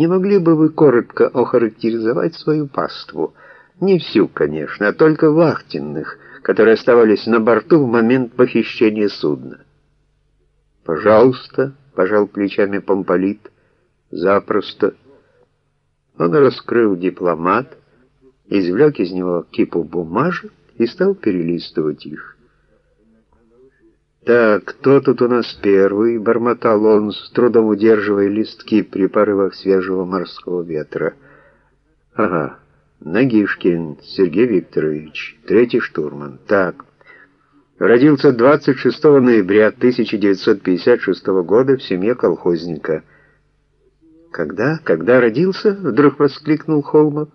Не могли бы вы коротко охарактеризовать свою паству? Не всю, конечно, а только вахтенных, которые оставались на борту в момент похищения судна. «Пожалуйста», — пожал плечами помполит, — «запросто». Он раскрыл дипломат, извлек из него кипу бумажек и стал перелистывать их. «Так, кто тут у нас первый?» — бормотал он, с трудом удерживая листки при порывах свежего морского ветра. «Ага, Нагишкин Сергей Викторович, третий штурман. Так, родился 26 ноября 1956 года в семье колхозника». «Когда? Когда родился?» — вдруг воскликнул Холмов.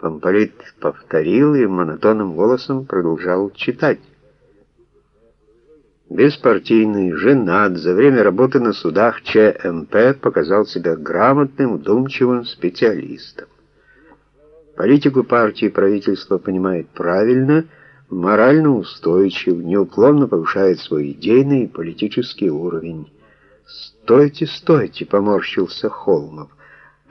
Помполит повторил и монотонным голосом продолжал читать беспартийный, женат, за время работы на судах ЧМП показал себя грамотным, вдумчивым специалистом. Политику партии и правительства понимает правильно, морально устойчив, неуклонно повышает свой идейный и политический уровень. «Стойте, стойте!» — поморщился Холмов.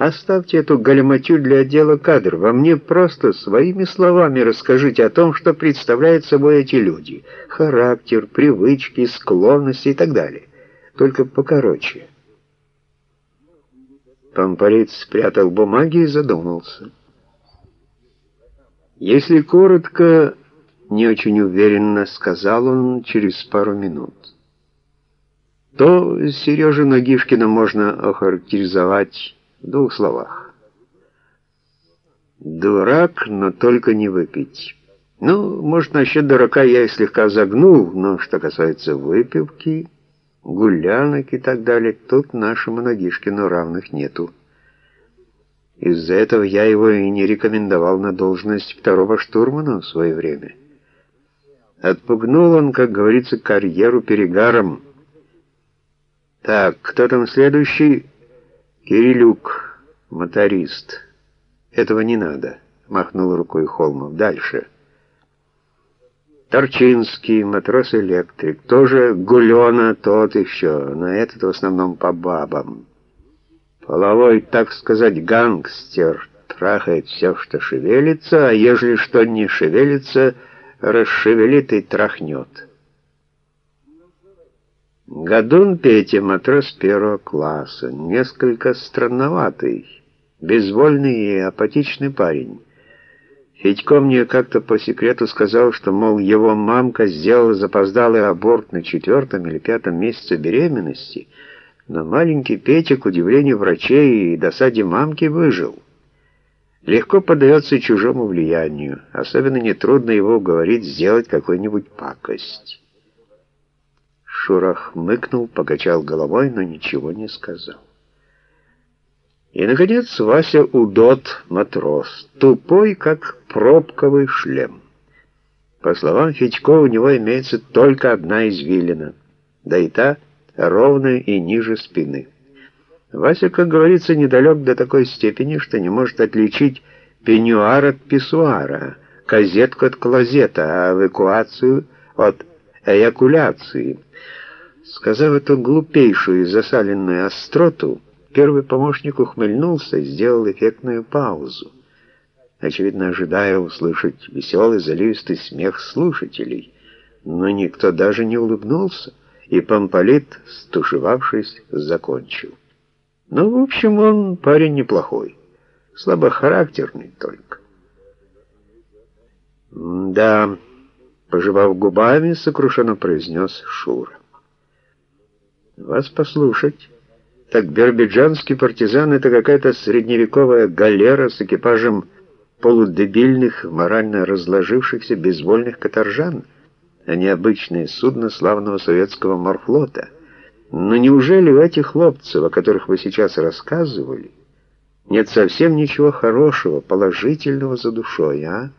Оставьте эту галиматью для отдела кадров, Во мне просто своими словами расскажите о том, что представляют собой эти люди. Характер, привычки, склонности и так далее. Только покороче. Помполит спрятал бумаги и задумался. Если коротко, не очень уверенно сказал он через пару минут, то Сережу Нагишкина можно охарактеризовать в двух словах. Дурак, но только не выпить. Ну, может, насчет дурака я и слегка загнул, но что касается выпивки, гулянок и так далее, тут нашему Нагишкину равных нету. Из-за этого я его и не рекомендовал на должность второго штурмана в свое время. Отпугнул он, как говорится, карьеру перегаром. Так, кто там следующий? «Кирилюк, моторист. Этого не надо», — махнул рукой Холмов. «Дальше». Торчинский, матрос-электрик, тоже Гулена тот еще, но этот в основном по бабам. Половой, так сказать, гангстер, трахает все, что шевелится, а ежели что не шевелится, расшевелит и трахнет. Годун Петя, матрос первого класса, несколько странноватый, безвольный и апатичный парень. Федько мне как-то по секрету сказал, что, мол, его мамка сделала запоздалый аборт на четвертом или пятом месяце беременности, но маленький Петя, к удивлению врачей и досаде мамки, выжил. Легко поддается чужому влиянию, особенно нетрудно его уговорить сделать какую-нибудь пакость. Шура хмыкнул, покачал головой, но ничего не сказал. И, наконец, Вася Удот, матрос, тупой, как пробковый шлем. По словам Федько, у него имеется только одна извилина, да и та ровная и ниже спины. Вася, как говорится, недалек до такой степени, что не может отличить пеньюар от писсуара, казетку от клозета, а эвакуацию от эякуляции. Сказав эту глупейшую и засаленную остроту, первый помощник ухмыльнулся и сделал эффектную паузу, очевидно ожидая услышать веселый заливистый смех слушателей, но никто даже не улыбнулся, и помполит, стушевавшись, закончил. Ну, в общем, он парень неплохой, слабохарактерный только. «Да», — пожевав губами, сокрушенно произнес Шура. Вас послушать. Так биробиджанский партизан — это какая-то средневековая галера с экипажем полудебильных, морально разложившихся безвольных каторжан, а не обычное судно славного советского морфлота. Но неужели у этих хлопцев, о которых вы сейчас рассказывали, нет совсем ничего хорошего, положительного за душой, а?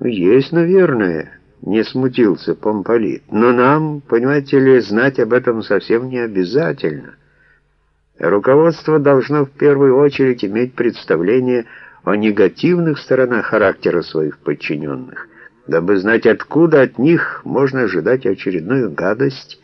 Есть, наверное, не смутился помполит. Но нам, понимаете ли, знать об этом совсем не обязательно. Руководство должно в первую очередь иметь представление о негативных сторонах характера своих подчиненных, дабы знать, откуда от них можно ожидать очередную гадость,